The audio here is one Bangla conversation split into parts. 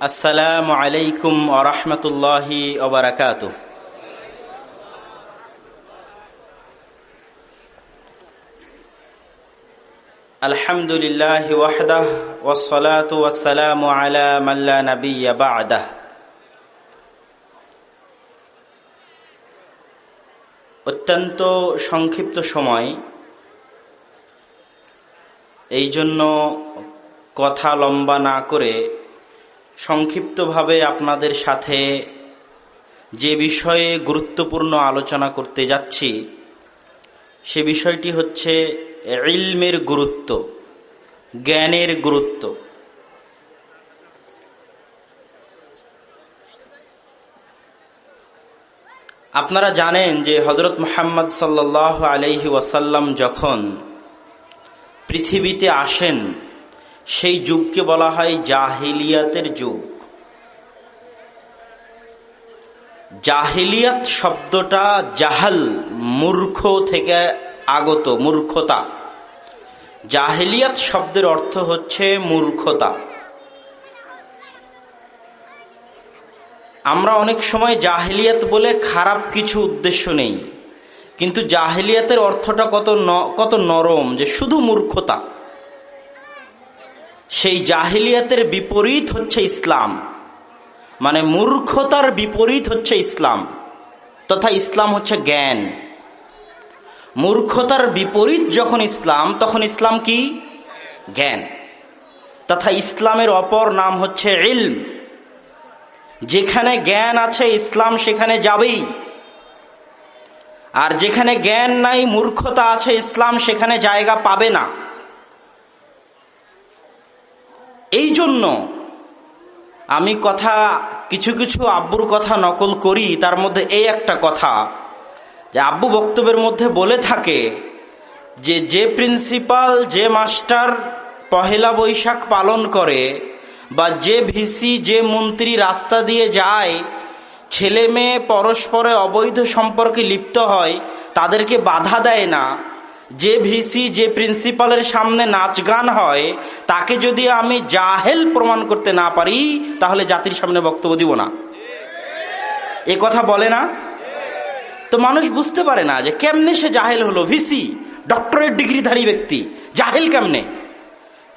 আসসালামু আলাইকুম আরহামতুল্লাহি ওবরাকাত আলহামদুলিল্লাহ ওয়াহদাহ ওয়াসসালাতু ওয়াসসালামু আলা মাল্লা নাবিয়্যা বা'দাহ। অত্যন্ত সংক্ষিপ্ত সময়। এই জন্য কথা লম্বা না করে সংক্ষিপ্তভাবে আপনাদের সাথে যে বিষয়ে গুরুত্বপূর্ণ আলোচনা করতে যাচ্ছি, সে বিষয়টি হচ্ছে ইলমের গুরুত্ব, জ্ঞানের গুরুত্ব। আপনারা জানেন যে হজরত মোহাম্মদ সাল্লাহ আলহি ওয়াসাল্লাম যখন পৃথিবীতে আসেন সেই যুগকে বলা হয় জাহিলিয়াতের যুগ। জাহিলিয়াত শব্দটা জাহাল, মূর্খ থেকে আগত, মূর্খতা। জাহিলিয়াত শব্দের অর্থ হচ্ছে মূর্খতা। আমরা অনেক সময় জাহিলিয়াত বলে খারাপ কিছু উদ্দেশ্য নেই, কিন্তু জাহিলিয়াতের অর্থটা কত কত নরম যে শুধু মূর্খতা। সেই জাহিলিয়াতের বিপরীত হচ্ছে ইসলাম। মানে মূর্খতার বিপরীত হচ্ছে ইসলাম। তথা ইসলাম হচ্ছে জ্ঞান। মূর্খতার বিপরীত যখন ইসলাম, তখন ইসলাম কি? জ্ঞান। তথা ইসলামের অপর নাম হচ্ছে ইলম। যেখানে জ্ঞান আছে, ইসলাম সেখানে যাবেই। আর যেখানে জ্ঞান নাই, মূর্খতা আছে, ইসলাম সেখানে জায়গা পাবে না। এই জন্য আমি কথা, কিছু কিছু আব্বুর কথা নকল করি, তার মধ্যে এই একটা কথা, যে আব্বু বক্তব্যের মধ্যে বলে থাকে যে যে প্রিন্সিপাল, যে মাস্টার পহেলা বৈশাখ পালন করে বা যে ভিসি, যে মন্ত্রী রাস্তা দিয়ে যায়, ছেলে মেয়ে পরস্পরে অবৈধ সম্পর্কে লিপ্ত হয়, তাদেরকে বাধা দেয় না যে ভিসি, যে প্রিন্সিপালের সামনে নাচ গান হয়, তাকে যদি আমি জাহেল প্রমাণ করতে না পারি, তাহলে জাতির সামনে বক্তব্য দিব না। এ কথা বলে না? তো মানুষ বুঝতে পারে না যে কেমনে সে জাহেল হলো। ভিসি ডক্টরেট ডিগ্রিধারী ব্যক্তি, জাহেল কেমনে?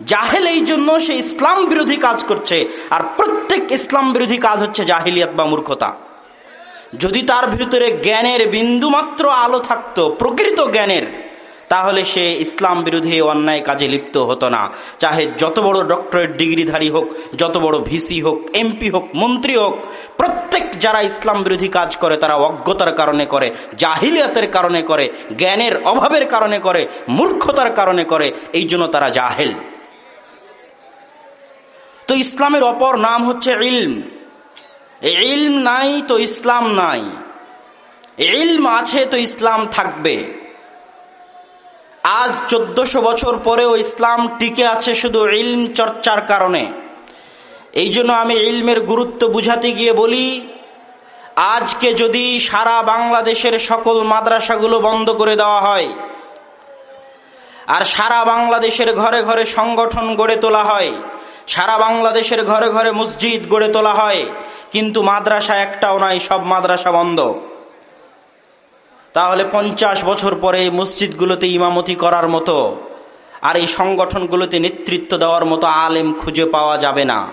জাহেল এই জন্য সে ইসলাম বিরোধী কাজ করছে, আর প্রত্যেক ইসলাম বিরোধী কাজ হচ্ছে জাহিলিয়াত বা মূর্খতা। যদি তার ভিতরে জ্ঞানের বিন্দুমাত্র আলো থাকতো, প্রকৃত জ্ঞানের তাহলে সে ইসলাম বিরোধী অন্যায় কাজে লিপ্ত হতো না। চাহে যত বড় ডক্টরেট ডিগ্রিধারী হোক, যত বড় ভিসি হোক, এমপি হোক, মন্ত্রী হোক, প্রত্যেক যারা ইসলাম বিরোধী কাজ করে, তারা অজ্ঞতার কারণে করে, জাহিলিয়াতের কারণে করে, জ্ঞানের অভাবের কারণে করে, মূর্খতার কারণে করে, এই জন্য তারা জাহেল। তো ইসলামের অপর নাম হচ্ছে ইলম। ইলম নাই তো ইসলাম নাই। ইলম আছে তো ইসলাম থাকবে। আজ চোদ্দশো বছর পরেও ইসলাম টিকে আছে শুধু ইলম চর্চার কারণে। এই জন্য আমি ইলমের গুরুত্ব বুঝাতে গিয়ে বলি, আজকে যদি সারা বাংলাদেশের সকল মাদ্রাসাগুলো বন্ধ করে দেওয়া হয়, আর সারা বাংলাদেশের ঘরে ঘরে সংগঠন গড়ে তোলা হয়, সারা বাংলাদেশের ঘরে ঘরে মসজিদ গড়ে তোলা হয়, কিন্তু মাদ্রাসা একটাও নাই সব মাদ্রাসা বন্ধ। তাহলে পঞ্চাশ বছর পরে মসজিদগুলোতে ইমামতি করার মতো আর এই সংগঠনগুলোতে নেতৃত্ব দেওয়ার মতো আলেম খুঁজে পাওয়া যাবে না।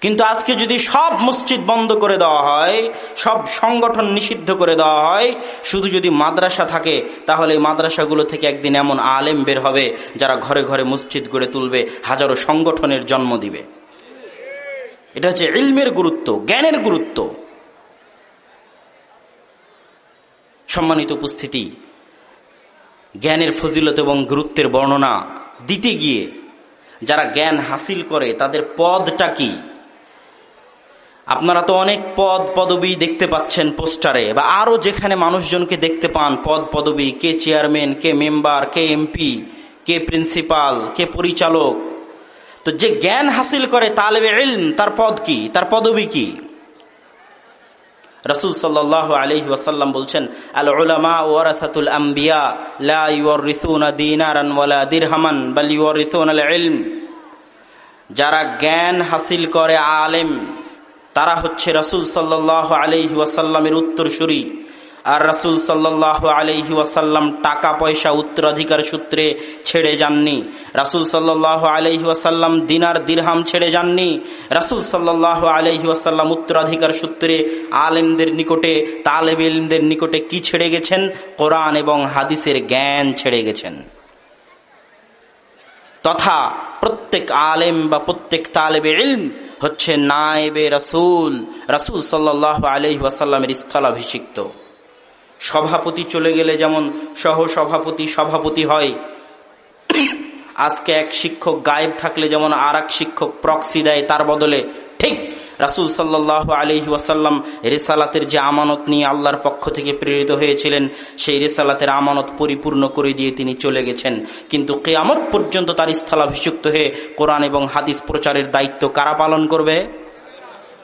কিন্তু আজকে যদি সব মসজিদ বন্ধ করে দেওয়া হয়, সব সংগঠন নিষিদ্ধ করে দেওয়া হয়, শুধু যদি মাদ্রাসা থাকে, তাহলে মাদ্রাসাগুলো থেকে একদিন এমন আলেম বের হবে যারা ঘরে ঘরে মসজিদ গড়ে তুলবে, হাজারো সংগঠনের জন্ম দিবে। এটা হচ্ছে ইলমের গুরুত্ব, জ্ঞানের গুরুত্ব। সম্মানিত উপস্থিতি। জ্ঞানের ফজিলত এবং গুরুত্বের বর্ণনা দিতে গিয়ে যারা জ্ঞান হাসিল করে, তাদের পদটা কি? আপনারা তো অনেক পদ পদবি দেখতে পাচ্ছেন পোস্টারে, বা আরও যেখানে মানুষজনকে দেখতে পান, পদ পদবি, কে চেয়ারম্যান, কে মেম্বার, কে এমপি, কে প্রিন্সিপাল, কে পরিচালক। তো যে জ্ঞান হাসিল করে তালেবে তার পদ কি? তার পদবি কি? রসুল সাল্লাহ আলহি ওয়াসাল্লাম বলছেন আল উলামা আম্বিয়া, লা বাল যারা জ্ঞান হাসিল করে আলেম, তারা হচ্ছে রসুল সাল্লাহ আলহি ওয়াসাল্লামের উত্তরসূরি। আর রাসুল সাল্লাহ আলহি ওয়াসাল্লাম টাকা, পয়সা, উত্তরাধিকার সূত্রে ছেড়ে যাননি। রাসুল সাল্লাহ আলহি ওয়াসাল্লাম দিনার দিরহাম ছেড়ে যাননি। রাসুল সাল্লাহ আলহি ওয়াসাল্লাম উত্তরাধিকার সূত্রে আলেমদের নিকটে তালেব ইলমদের নিকটে কি ছেড়ে গেছেন? কোরআন এবং হাদিসের জ্ঞান ছেড়ে গেছেন। তথা প্রত্যেক আলেম বা প্রত্যেক তালেবে ইলম হচ্ছে নায়েবে রাসুল। রাসুল সাল্লাহ আলহি ওয়াসাল্লামের স্থলাভিষিক্ত। সভাপতি চলে গেলে যেমন সহ সভাপতি সভাপতি হয়। আজকে এক শিক্ষক গায়েব থাকলে যেমন আর শিক্ষক প্রক্সি দেয়, তার বদলে ঠিক রাসুল সাল্লাহ আলহি ওয়াসাল্লাম রেসালাতের যে আমানত নিয়ে আল্লাহর পক্ষ থেকে প্রেরিত হয়েছিলেন, সেই রেসালাতের আমানত পরিপূর্ণ করে দিয়ে তিনি চলে গেছেন। কিন্তু কেয়ামত পর্যন্ত তার স্থলাভিষিক্ত হয়ে কোরআন এবং হাদিস প্রচারের দায়িত্ব কারা পালন করবে?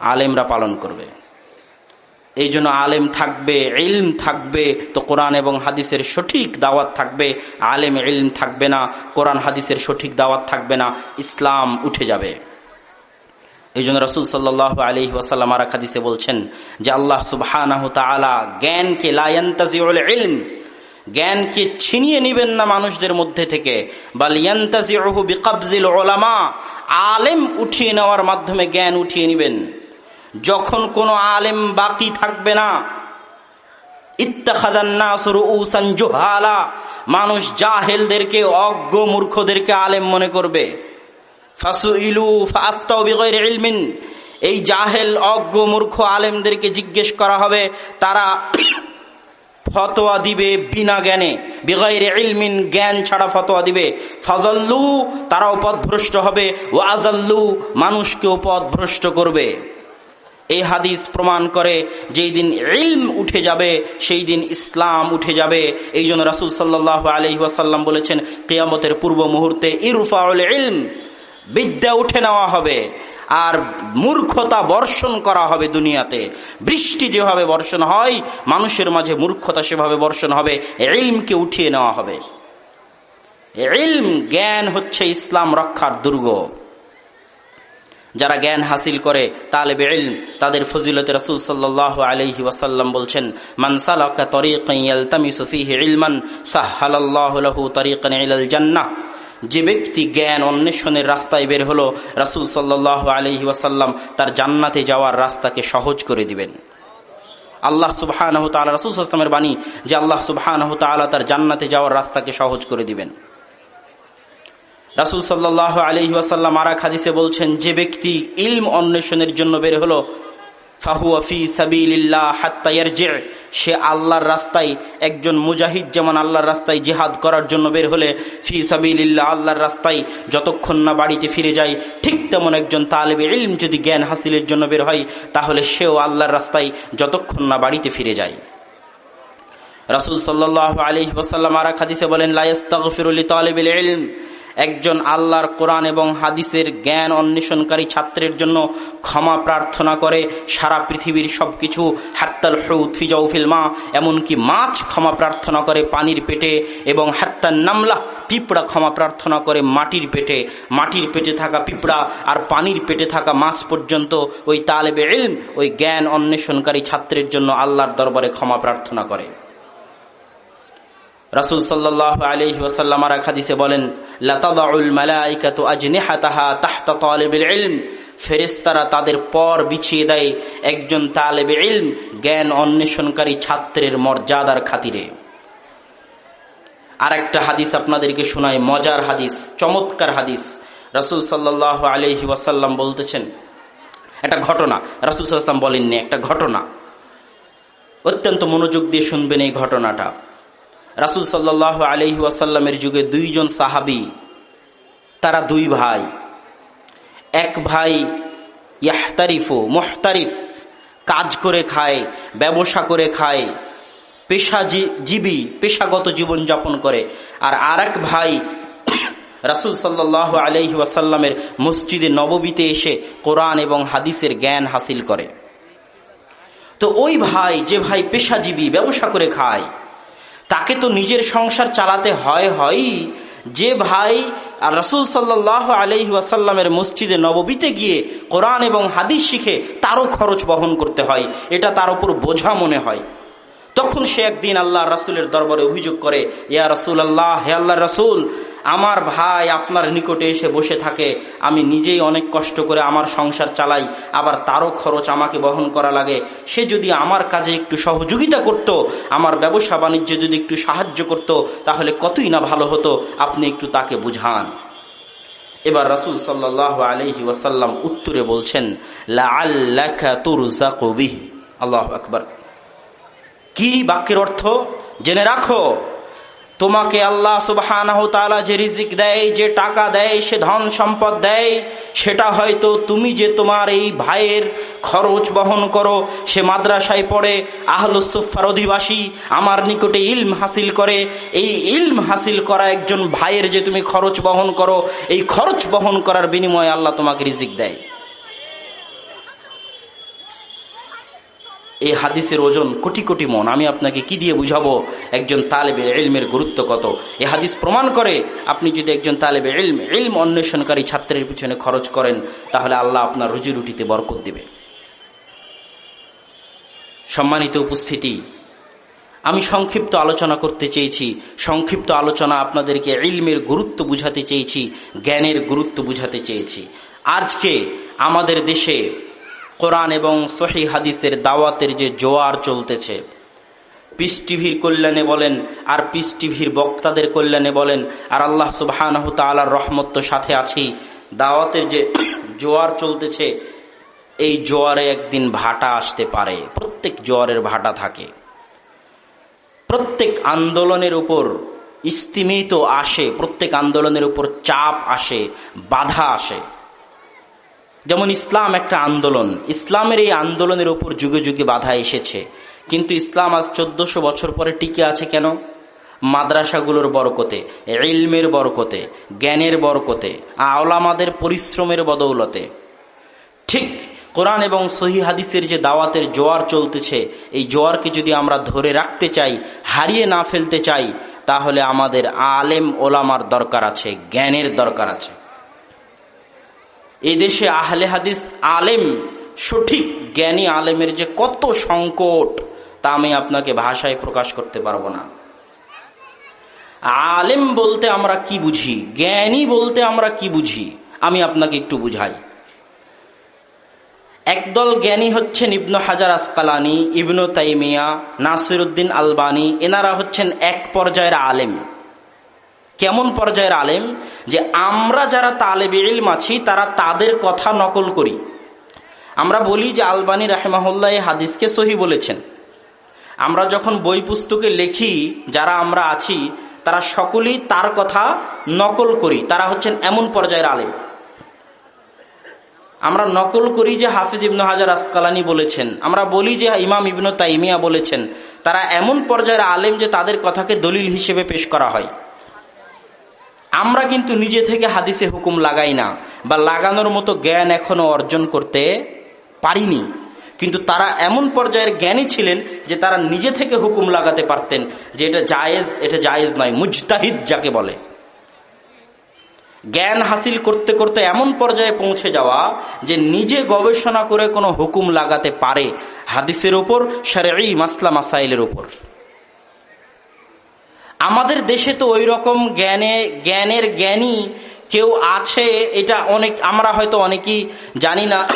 আলেমরা পালন করবে। এই জন্য আলেম থাকবে, ইলম থাকবে, তো কোরআন এবং হাদিসের সঠিক দাওয়াত থাকবে। আলেম ইলম থাকবে না, কোরআন হাদিসের সঠিক দাওয়াত থাকবে না, ইসলাম উঠে যাবে। এই জন্য রসুল সাল্লাহ আলি ওয়াসাল্লাম আর হাদিসে বলছেন যে আল্লাহ সুবাহ জ্ঞানকে লায়ন্তাজিউল ইলম, জ্ঞানকে ছিনিয়ে নিবেন না মানুষদের মধ্যে থেকে। ওলামা আলেম উঠিয়ে নেওয়ার মাধ্যমে জ্ঞান উঠিয়ে নিবেন। যখন কোনো আলেম বাকি থাকবে না। মানুষ জাহেলদেরকে, অজ্ঞ মূর্খদেরকে আলেম মনে করবে। এই জাহেল, অজ্ঞ, মূর্খ আলেমদেরকে জিজ্ঞেস করা হবে, তারা ফতোয়া দিবে বিনা জ্ঞানে। বেগাইরে ইলমিন, জ্ঞান ছাড়া ফতোয়া দিবে। ফজল্লু, তারাও পথভ্রষ্ট হবে। ও আজাল্লু মানুষকেও পথভ্রষ্ট করবে। এই হাদিস প্রমাণ করে যেই দিন ইলম উঠে যাবে, সেই দিন ইসলাম উঠে যাবে। এই জন্য রাসুল সাল্লাহ আলহিহাসাল্লাম বলেছেন, কেয়ামতের পূর্ব মুহূর্তে ইরুফাউল ইলম, বিদ্যা উঠে নেওয়া হবে আর মূর্খতা বর্ষণ করা হবে দুনিয়াতে। বৃষ্টি যেভাবে বর্ষণ হয়, মানুষের মাঝে মূর্খতা সেভাবে বর্ষণ হবে, ইলমকে উঠিয়ে নেওয়া হবে। ইলম জ্ঞান হচ্ছে ইসলাম রক্ষার দুর্গ। যারা জ্ঞান হাসিল করে, তালেবে ইলম, তাদের ফজিলত রসুল সাল্লাহ আলহি ওয়াসাল্লাম বলছেন মানসালাকা তরিকান ইলমান জান্নাহ। যে ব্যক্তি জ্ঞান অন্বেষণের রাস্তায় বের হলো, রাসুল সাল্লাহ আলহি ওয়াসাল্লাম তার জান্নাতে যাওয়ার রাস্তাকে সহজ করে দিবেন। আল্লাহ সুবাহ রাসুল আসলামের বাণী যে আল্লাহ সুবাহ তার জান্নাতে যাওয়ার রাস্তাকে সহজ করে দিবেন। রাসুল সাল্লাহ আলহি ওয়াসাল্লাম আরাক হাদিসে বলছেন, যে ব্যক্তি ইলম অন্বেষণের জন্য বের হলো ফাহুয়াফি সাবিল্লাহ হাত্তাইয়ার জে সে আল্লাহর রাস্তায় একজন মুজাহিদ যেমন আল্লাহর রাস্তায় জিহাদ করার জন্য বের হলে, ফি সাবিল্লাহ আল্লাহর রাস্তায় যতক্ষণ না বাড়িতে ফিরে যায়, ঠিক তেমন একজন তালেবে ইলম যদি জ্ঞান হাসিলের জন্য বের হয়, তাহলে সেও আল্লাহর রাস্তায় যতক্ষণ না বাড়িতে ফিরে যায়। রাসুল সাল্লাহ আলি ওসাল্লাম আরা খাদিসে বলেন লাইস্তাগফিরুল তালেবিল ইলম। একজন আল্লাহর কোরআন এবং হাদিসের জ্ঞান অন্বেষণকারী ছাত্রের জন্য ক্ষমা প্রার্থনা করে সারা পৃথিবীর সব কিছু হাত্তাল হৌদ ফিজাউফিল মা, এমনকি মাছ ক্ষমা প্রার্থনা করে পানির পেটে এবং হাত্তার নামলা পিঁপড়া ক্ষমা প্রার্থনা করে মাটির পেটে। মাটির পেটে থাকা পিঁপড়া আর পানির পেটে থাকা মাছ পর্যন্ত ওই তালেবে ওই জ্ঞান অন্বেষণকারী ছাত্রের জন্য আল্লাহর দরবারে ক্ষমা প্রার্থনা করে। রাসুল সাল্লাহ আলহি ওসাল্লাম আর খাদিসে বলেন, লতাদাউল মালাইকাতু আজনিহাতাহা তাহতা তালেবিল ইলম। ফেরেস্তারা তাদের পর বিছিয়ে দেয় একজন তালেবে ইলম জ্ঞান অন্বেষণকারী ছাত্রের মর্যাদার খাতিরে। আর একটা হাদিস আপনাদেরকে শোনায় মজার হাদিস, চমৎকার হাদিস। রাসুল সাল্লাহ আলহি ওয়াসাল্লাম বলতেছেন, একটা ঘটনা। রাসুল সাল্লাম বলেননি, একটা ঘটনা। অত্যন্ত মনোযোগ দিয়ে শুনবেন এই ঘটনাটা। রাসুল সাল্লাহ আলহি ওয়াসাল্লামের যুগে দুইজন সাহাবি, তারা দুই ভাই। এক ভাই ইয়াহতারিফু, মোহতারিফ, কাজ করে খায়, ব্যবসা করে খায় পেশাজীবী পেশাগত জীবন যাপন করে। আর আর এক ভাই রাসুল সাল্লাহ আলহি ওয়াসাল্লামের মসজিদে নববীতে এসে কোরআন এবং হাদিসের জ্ঞান হাসিল করে। তো ওই ভাই যে ভাই পেশাজীবী, ব্যবসা করে খায় তাকে তো নিজের সংসার চালাতে হয় হয়ই যে ভাই আর রসুল সাল্লাহ আলহি মসজিদে নববীতে গিয়ে কোরআন এবং হাদিস শিখে তারও খরচ বহন করতে হয়, এটা তার উপর বোঝা মনে হয়। তখন সে একদিন আল্লাহ রাসুলের দরবারে অভিযোগ করে, ইয়া রসুল আল্লাহ হে আল্লাহ রসুল, আমার ভাই আপনার নিকটে এসে বসে থাকে। আমি নিজেই অনেক কষ্ট করে আমার সংসার চালাই, আবার তারও খরচ আমাকে বহন করা লাগে। সে যদি আমার কাজে একটু সহযোগিতা করত, আমার ব্যবসা বাণিজ্য যদি একটু সাহায্য করত, তাহলে কতই না ভালো হতো। আপনি একটু তাকে বুঝান। এবার রাসুল সাল্লাহ আলহি ওয়াসাল্লাম উত্তরে বলছেন আল্লাহ আকবর। কি বাক্যের অর্থ? জেনে রাখো, তোমাকে আল্লাহ সুবাহ যে রিজিক দেয়, যে টাকা দেয়, সে ধন সম্পদ দেয়, সেটা হয়তো তুমি যে তোমার এই ভাইয়ের খরচ বহন করো, সে মাদ্রাসায় পড়ে আহলুসুফার অধিবাসী আমার নিকটে ইলম হাসিল করে, এই ইলম হাসিল করা একজন ভাইয়ের যে তুমি খরচ বহন করো, এই খরচ বহন করার বিনিময়ে আল্লাহ তোমাকে রিজিক দেয়। এই হাদিসের ওজন কোটি কোটি মন। আমি আপনাকে কি দিয়ে বুঝাবো? একজন তালেবে এলমের গুরুত্ব কত? এ হাদিস প্রমাণ করে আপনি যদি একজন তালেবে এলম এলম অন্বেষণকারী ছাত্রের পিছনে খরচ করেন, তাহলে আল্লাহ আপনার রুজি রুটিতে বরকত দিবে। সম্মানিত উপস্থিতি, আমি সংক্ষিপ্ত আলোচনা করতে চেয়েছি। সংক্ষিপ্ত আলোচনা আপনাদেরকে ইলমের গুরুত্ব বুঝাতে চেয়েছি, জ্ঞানের গুরুত্ব বুঝাতে চেয়েছি। আজকে আমাদের দেশে কোরআন এবং সহি হাদিসের দাওয়াতের যে জোয়ার চলতেছে। পিস টিভির কল্যাণে বলেন, আর পিস টিভির বক্তাদের কল্যাণে বলেন, আর আল্লাহ সুবাহ তালার রহমত সাথে আছি। দাওয়াতের যে জোয়ার চলতেছে, এই জোয়ারে একদিন ভাটা আসতে পারে। প্রত্যেক জোয়ারের ভাটা থাকে। প্রত্যেক আন্দোলনের উপর স্তিমিত আসে, প্রত্যেক আন্দোলনের উপর চাপ আসে, বাধা আসে। যেমন ইসলাম একটা আন্দোলন, ইসলামের এই আন্দোলনের উপর যুগে যুগে বাধা এসেছে। কিন্তু ইসলাম আজ চোদ্দশো বছর পরে টিকে আছে কেন? মাদ্রাসাগুলোর বরকতে, ইলমের বরকতে, জ্ঞানের বরকতে, আওলামাদের পরিশ্রমের বদৌলতে। ঠিক কোরআন এবং সহি হাদিসের যে দাওয়াতের জোয়ার চলতেছে, এই জোয়ারকে যদি আমরা ধরে রাখতে চাই, হারিয়ে না ফেলতে চাই, তাহলে আমাদের আলেম ওলামার দরকার আছে, জ্ঞানের দরকার আছে। এই দেশে আহলে হাদিস আলেম, সঠিক জ্ঞানী আলেমের যে কত সংকট, তা আমি আপনাকে ভাষায় প্রকাশ করতে পারব না। আলেম বলতে আমরা কি বুঝি? জ্ঞানী বলতে আমরা কি বুঝি? আমি আপনাকে একটু বুঝাই। একদল জ্ঞানী হচ্ছেন ইবনু হাজার আসকালানি, ইবনু তাইমিয়া, নাসিরুদ্দিন আলবানি, এনারা হচ্ছেন এক পর্যায়ের আলেম। কেমন পর্যায়ের আলেম? যে আমরা যারা তালেব ইলম আছি, তারা তাদের কথা নকল করি। আমরা বলি যে আলবানী রাহেমাহুল্লাহ হাদিসকে সহি বলেছেন। আমরা যখন বই পুস্তকে লেখি, যারা আমরা আছি, তারা সকলেই তার কথা নকল করি। তারা হচ্ছেন এমন পর্যায়ের আলেম। আমরা নকল করি যে হাফিজ ইবনু হাজার আসকালানি বলেছেন। আমরা বলি যে ইমাম ইবনু তাইমিয়া বলেছেন। তারা এমন পর্যায়ের আলেম যে তাদের কথাকে দলিল হিসেবে পেশ করা হয়। আমরা কিন্তু নিজে থেকে হাদিসে হুকুম লাগাই না, বা লাগানোর মতো জ্ঞান এখনও অর্জন করতে পারিনি। কিন্তু তারা এমন পর্যায়ের জ্ঞানী ছিলেন যে তারা নিজে থেকে হুকুম লাগাতে পারতেন যে এটা জায়েজ এটা জায়েজ নয়, মুজতাহিদ যাকে বলে। জ্ঞান হাসিল করতে করতে এমন পর্যায়ে পৌঁছে যাওয়া যে নিজে গবেষণা করে কোনো হুকুম লাগাতে পারে হাদিসের ওপর সারে মাসলা মাসাইলের উপর আমাদের দেশে তো ওই রকম জ্ঞানে, জ্ঞানের জ্ঞানী কেউ আছে, এটা অনেক, আমরা হয়তো অনেকেই জানি না,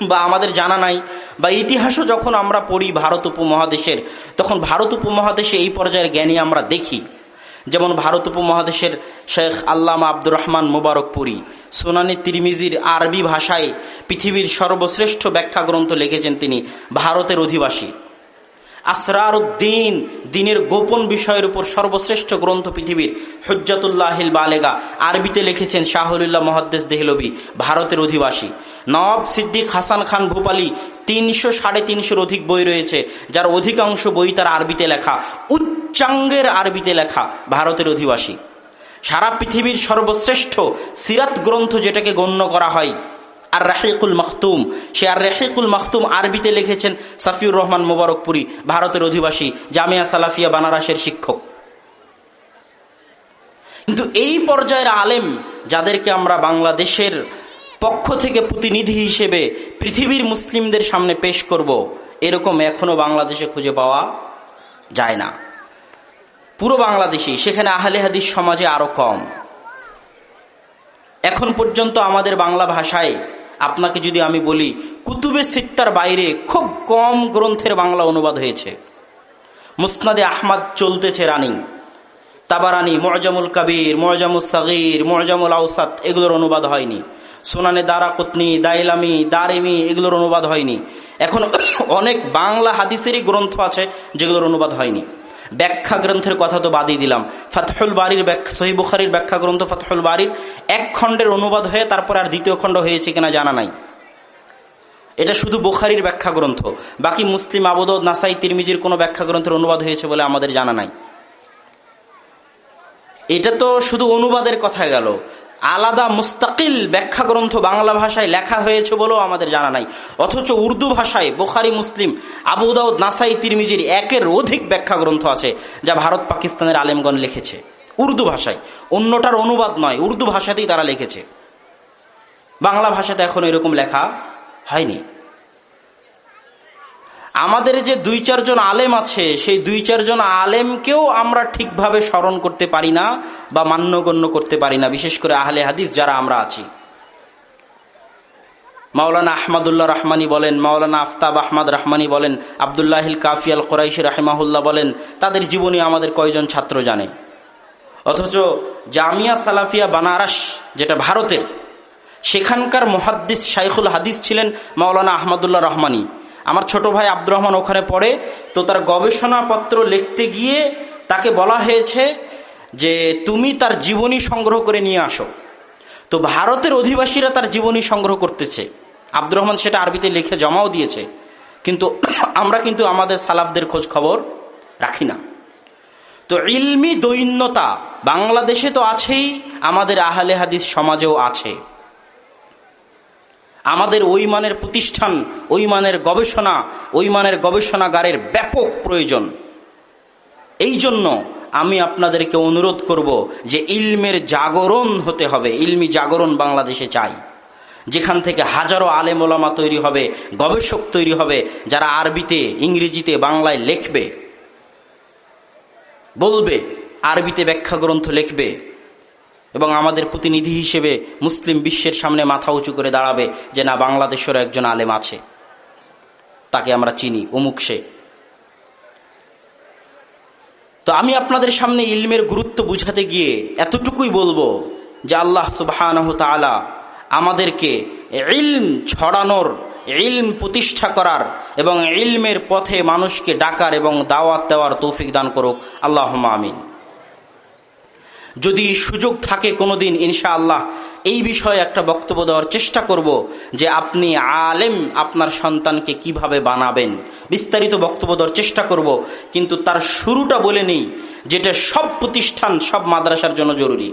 বা আমাদের জানা নাই, বা ইতিহাসও যখন আমরা পড়ি ভারত উপমহাদেশের, তখন ভারত উপমহাদেশে এই পর্যায়ের জ্ঞানী আমরা দেখি। যেমন ভারত উপমহাদেশের শেখ আল্লামা আব্দুর রহমান মুবারকপুরি, সোনানি তিরমিজির আরবি ভাষায় পৃথিবীর সর্বশ্রেষ্ঠ ব্যাখ্যা গ্রন্থ লিখেছেন তিনি, ভারতের অধিবাসী। আসরার উদ্দিন দিনের গোপন বিষয়ের উপর সর্বশ্রেষ্ঠ গ্রন্থ পৃথিবীর হজ্জাতুল্লাহিল বালেগা। আরবিতে লিখেছেন শাহুল্লাহ মহাদ্দেস দেহলবি, ভারতের অধিবাসী। নবাব সিদ্দিক হাসান খান ভূপালি তিনশো সাড়ে তিনশোর অধিক বই রয়েছে, যার অধিকাংশ বই তার আরবিতে লেখা। উচ্চাঙ্গের আরবিতে লেখা, ভারতের অধিবাসী। সারা পৃথিবীর সর্বশ্রেষ্ঠ সিরাত গ্রন্থ যেটাকে গণ্য করা হয় আর রাহিকুল মখতুম। সে আর রেহিকুল মখতুম আরবিতে লিখেছেন সাফিউর রহমান মোবারকপুরি, ভারতের অধিবাসী, জামিয়া সালাফিয়া, বানারাসের শিক্ষক। কিন্তু এই পর্যায়ের আলেম যাদেরকে আমরা বাংলাদেশের পক্ষ থেকে প্রতিনিধি হিসেবে পৃথিবীর মুসলিমদের সামনে পেশ করব, এরকম এখনও বাংলাদেশে খুঁজে পাওয়া যায় না। পুরো বাংলাদেশি সেখানে আহলে হাদিস সমাজে আরও কম। এখন পর্যন্ত আমাদের বাংলা ভাষায় আপনাকে যদি আমি বলি, কুতুবে সিত্তার বাইরে খুব কম গ্রন্থের বাংলা অনুবাদ হয়েছে। মুসনাদে আহমদ চলতেছে রানিং। তাবারানি, মজামুল কবির মজামুল সাগির, মজামুল আউসাদ এগুলোর অনুবাদ হয়নি। সোনানে দারা কুতনি দাইলামি, দারিমি এগুলোর অনুবাদ হয়নি। এখন অনেক বাংলা হাদিসেরই গ্রন্থ আছে যেগুলোর অনুবাদ হয়নি। ব্যাখ্যা গ্রন্থের কথা তো বাদই দিলাম। ফাতহুল বাড়ির সহি বুখারির ব্যাখ্যা গ্রন্থ ফাতহুল বাড়ির এক খণ্ডের অনুবাদ হয়ে তারপর আর দ্বিতীয় খণ্ড হয়েছে কিনা জানা নাই। এটা শুধু বুখারির ব্যাখ্যা গ্রন্থ বাকি মুসলিম আবদ নাসাই, তিরমিজির কোনো ব্যাখ্যা গ্রন্থের অনুবাদ হয়েছে বলে আমাদের জানা নাই। এটা তো শুধু অনুবাদের কথা গেল। আলাদা মুস্তাকিল ব্যাখ্যা গ্রন্থ বাংলা ভাষায় লেখা হয়েছে বলেও আমাদের জানা নাই। অথচ উর্দু ভাষায় বোখারি, মুসলিম আবুদাউদ নাসাই, তিরমিজির একের অধিক ব্যাখ্যা গ্রন্থ আছে যা ভারত পাকিস্তানের আলেমগণ লিখেছে। উর্দু ভাষায়। অন্যটার অনুবাদ নয়, উর্দু ভাষাতেই তারা লিখেছে। বাংলা ভাষাতে এখন এরকম লেখা হয়নি। আমাদের যে দুই চারজন আলেম আছে, সেই দুই চারজন আলেমকেও আমরা ঠিকভাবে স্মরণ করতে পারি না বা মান্যগণ্য করতে পারি না, বিশেষ করে আহলে হাদিস যারা আমরা আছি। মাওলানা আহমদুল্লাহ রহমানি বলেন, মাওলানা আফতাব আহমদ রহমানি বলেন আবদুল্লাহিল কাফিয়াল কোরাইশি রাহেমাহুল্লাহ বলেন, তাদের জীবনী আমাদের কয়জন ছাত্র জানে? অথচ জামিয়া সালাফিয়া বানারস, যেটা ভারতের, সেখানকার মহাদ্দিস শাইখুল হাদিস ছিলেন মাওলানা আহমদুল্লাহ রহমানী। আমার ছোট ভাই আব্দুর রহমান ওখানে পড়ে, তো তার গবেষণাপত্র লিখতে গিয়ে তাকে বলা হয়েছে যে তুমি তার জীবনী সংগ্রহ করে নিয়ে আসো। তো ভারতের অধিবাসীরা তার জীবনী সংগ্রহ করতেছে। আব্দুর রহমান সেটা আরবিতে লিখে জমাও দিয়েছে। কিন্তু আমরা কিন্তু আমাদের সালাফদের খোঁজ খবর রাখি না। তো ইলমি দৈন্যতা বাংলাদেশে তো আছেই, আমাদের আহলে হাদিস সমাজেও আছে। আমাদের ওই মানের প্রতিষ্ঠান ওই মানের গবেষণা ওই মানের গবেষণাগারের ব্যাপক প্রয়োজন। এই জন্য আমি আপনাদেরকে অনুরোধ করব যে ইলমের জাগরণ হতে হবে, ইলমি জাগরণ বাংলাদেশে চাই। যেখান থেকে হাজারো আলেম ওলামা তৈরি হবে, গবেষক তৈরি হবে, যারা আরবিতে, ইংরেজিতে, বাংলায় লিখবে। বলবে, আরবিতে ব্যাখ্যা গ্রন্থ লিখবে। এবং আমাদের প্রতিনিধি হিসেবে মুসলিম বিশ্বের সামনে মাথা উঁচু করে দাঁড়াবে যে না, বাংলাদেশেরও একজন আলেম আছে। তাকে আমরা চিনি অমুক সে। তো আমি আপনাদের সামনে ইলমের গুরুত্ব বুঝাতে গিয়ে এতটুকুই বলব যে আল্লাহ সুবাহ আমাদেরকে ইলম ছড়ানোর, ইলম প্রতিষ্ঠা করার এবং ইলমের পথে মানুষকে ডাকার এবং দাওয়াত দেওয়ার তৌফিক দান করুক। আল্লাহ আমিন। যদি সুযোগ থাকে কোনোদিন ইনশা আল্লাহ এই বিষয়ে একটা বক্তব্য দেওয়ার চেষ্টা করব যে আপনি আলেম আপনার সন্তানকে কীভাবে বানাবেন। বিস্তারিত বক্তব্য দেওয়ার চেষ্টা করব, কিন্তু তার শুরুটা বলে নেই যেটা সব প্রতিষ্ঠান, সব মাদ্রাসার জন্য জরুরি।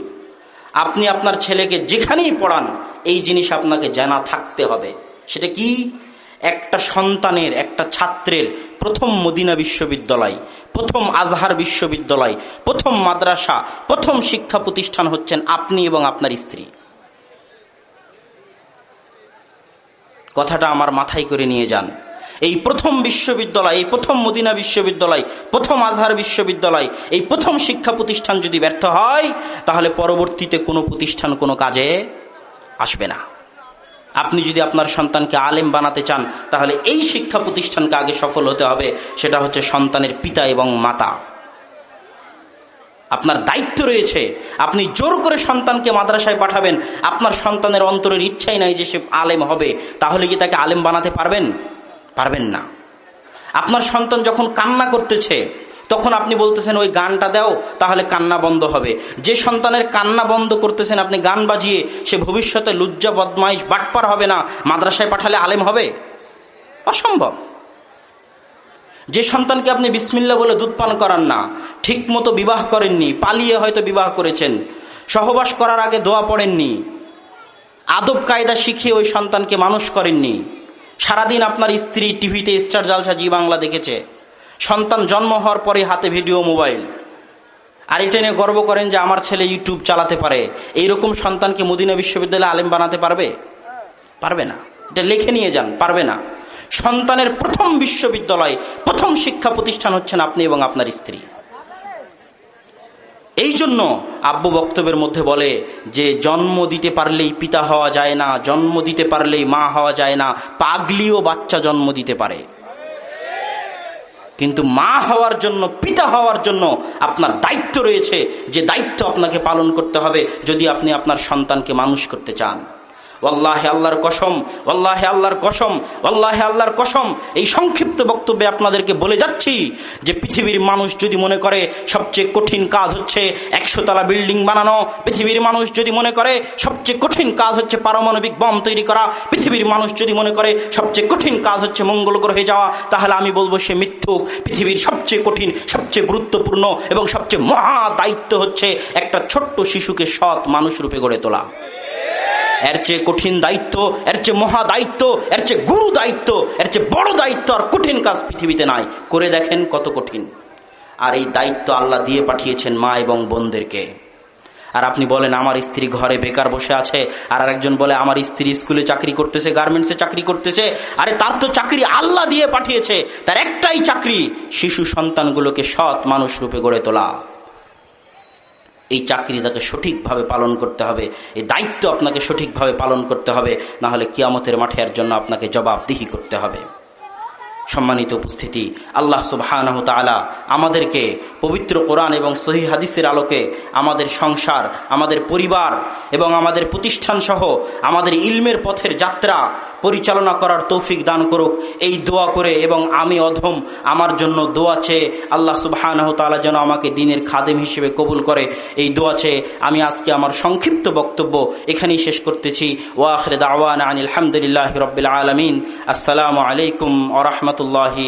আপনি আপনার ছেলেকে যেখানেই পড়ান, এই জিনিস আপনাকে জানা থাকতে হবে। সেটা কি? একটা সন্তানের, একটা ছাত্রের প্রথম মদিনা বিশ্ববিদ্যালয়, প্রথম আজহার বিশ্ববিদ্যালয়, প্রথম মাদ্রাসা, প্রথম শিক্ষা প্রতিষ্ঠান হচ্ছেন আপনি এবং আপনার স্ত্রী। কথাটা আমার মাথায় করে নিয়ে যান। এই প্রথম বিশ্ববিদ্যালয়, এই প্রথম মদিনা বিশ্ববিদ্যালয়, প্রথম আজহার বিশ্ববিদ্যালয়, এই প্রথম শিক্ষা প্রতিষ্ঠান যদি ব্যর্থ হয়, তাহলে পরবর্তীতে কোনো প্রতিষ্ঠান, কোনো কাজে আসবে না। আপনি যদি আপনার সন্তানকে আলেম বানাতে চান, তাহলে এই শিক্ষা প্রতিষ্ঠানকে আগে সফল হতে হবে। সেটা হচ্ছে সন্তানের পিতা এবং মাতা। আপনার দায়িত্ব রয়েছে। আপনি জোর করে সন্তানকে মাদ্রাসায় পাঠাবেন। আপনার সন্তানের অন্তরের ইচ্ছাই নাই যে সে আলেম হবে। তাহলে কি তাকে আলেম বানাতে পারবেন? পারবেন না। আপনার সন্তান যখন কান্না করতেছে তখন আপনি বলতেছেন, ওই গানটা দাও, তাহলে কান্না বন্ধ হবে। যে সন্তানের কান্না বন্ধ করতেছেন, আপনি গান বাজিয়ে সে ভবিষ্যতে লুজ্জা, বদমাইশ, বাটপার হবে না, মাদ্রাসায় পাঠালে আলেম হবে? অসম্ভব। যে সন্তানকে আপনি বিসমিল্লা বলে দুধ পান করান না ঠিক মতো বিবাহ করেননি, পালিয়ে হয়তো বিবাহ করেছেন, সহবাস করার আগে দোয়া পড়েননি, আদব কায়দা শিখিয়ে ওই সন্তানকে মানুষ করেননি, সারাদিন আপনার স্ত্রী টিভিতে স্টার জালসা জি বাংলা দেখেছে সন্তান জন্ম হওয়ার পরে হাতে ভিডিও, মোবাইল। আর এটা নিয়ে গর্ব করেন যে আমার ছেলে ইউটিউব চালাতে পারে। এইরকম সন্তানকে মদিনা বিশ্ববিদ্যালয়ে আলেম বানাতে পারবে? পারবে না। এটা লিখে নিয়ে যান, পারবে না। সন্তানের প্রথম বিশ্ববিদ্যালয়, প্রথম শিক্ষা প্রতিষ্ঠান হচ্ছেন আপনি এবং আপনার স্ত্রী। এই জন্য আব্বু বক্তব্যের মধ্যে বলে যে জন্ম দিতে পারলেই পিতা হওয়া যায় না, জন্ম দিতে পারলেই মা হওয়া যায় না, পাগলিও বাচ্চা জন্ম দিতে পারে। কিন্তু মা হওয়ার জন্য, পিতা হওয়ার জন্য আপনার দায়িত্ব রয়েছে যে দায়িত্ব আপনাকে পালন করতে হবে যদি আপনি আপনার সন্তানকে মানুষ করতে চান। ওল্লাহে আল্লাহর কসম ওল্লাহে আল্লাহর কসম ওল্লাহে আল্লাহর কসম। এই সংক্ষিপ্ত বক্তব্যে আপনাদেরকে বলে যাচ্ছি যে পৃথিবীর মানুষ যদি মনে করে সবচেয়ে কঠিন কাজ হচ্ছে একশো তলা বিল্ডিং বানানো, পৃথিবীর মানুষ যদি মনে করে সবচেয়ে কঠিন কাজ হচ্ছে পারমাণবিক বম তৈরি করা, পৃথিবীর মানুষ যদি মনে করে সবচেয়ে কঠিন কাজ হচ্ছে মঙ্গল গ্রহে যাওয়া, তাহলে আমি বলব সে মিথ্যুক। পৃথিবীর সবচেয়ে কঠিন, সবচেয়ে গুরুত্বপূর্ণ এবং সবচেয়ে মহা দায়িত্ব হচ্ছে একটা ছোট্ট শিশুকে সৎ মানুষ রূপে গড়ে তোলা। এর চেয়ে কঠিন দায়িত্ব, এর চেয়ে মহা দায়িত্ব, এর চেয়ে গুরু দায়িত্ব, এর চেয়ে বড় দায়িত্ব আর কঠিন কাজ পৃথিবীতে নাই। করে দেখেন কত কঠিন। আর এই দায়িত্ব আল্লাহ দিয়ে পাঠিয়েছেন মা এবং বোনদেরকে। আর আপনি বলেন, আমার স্ত্রী ঘরে বেকার বসে আছে, আর আরেকজন বলে, আমার স্ত্রী স্কুলে চাকরি করতেছে, গার্মেন্টসে চাকরি করতেছে। আরে তার তো চাকরি আল্লাহ দিয়ে পাঠিয়েছে, তার একটাই চাকরি, শিশু সন্তানগুলোকে সৎ মানুষ রূপে গড়ে তোলা। এই চাকরি তাকে সঠিকভাবে পালন করতে হবে, এই দায়িত্ব আপনাকে সঠিকভাবে পালন করতে হবে, না হলে কিয়ামতের মাঠে এর জন্য আপনাকে জবাবদিহি করতে হবে। সম্মানিত উপস্থিতি, আল্লাহ সুবাহ আমাদেরকে পবিত্র কোরআন এবং সহি হাদিসের আলোকে আমাদের সংসার, আমাদের পরিবার এবং আমাদের প্রতিষ্ঠান সহ আমাদের ইলমের পথের যাত্রা পরিচালনা করার তৌফিক দান করুক। এই দোয়া করে এবং আমি অধম আমার জন্য দোয়া চেয়ে আল্লাহ সুবাহ যেন আমাকে দিনের খাদেম হিসেবে কবুল করে। এই দোয়া চেয়ে আমি আজকে আমার সংক্ষিপ্ত বক্তব্য এখানেই শেষ করতেছি। ওয়াখরে দাওয়ান আনিল হামদুলিল্লাহ রবিল আলমিন। আসসালামু আলাইকুম আ রহমতুল্লাহি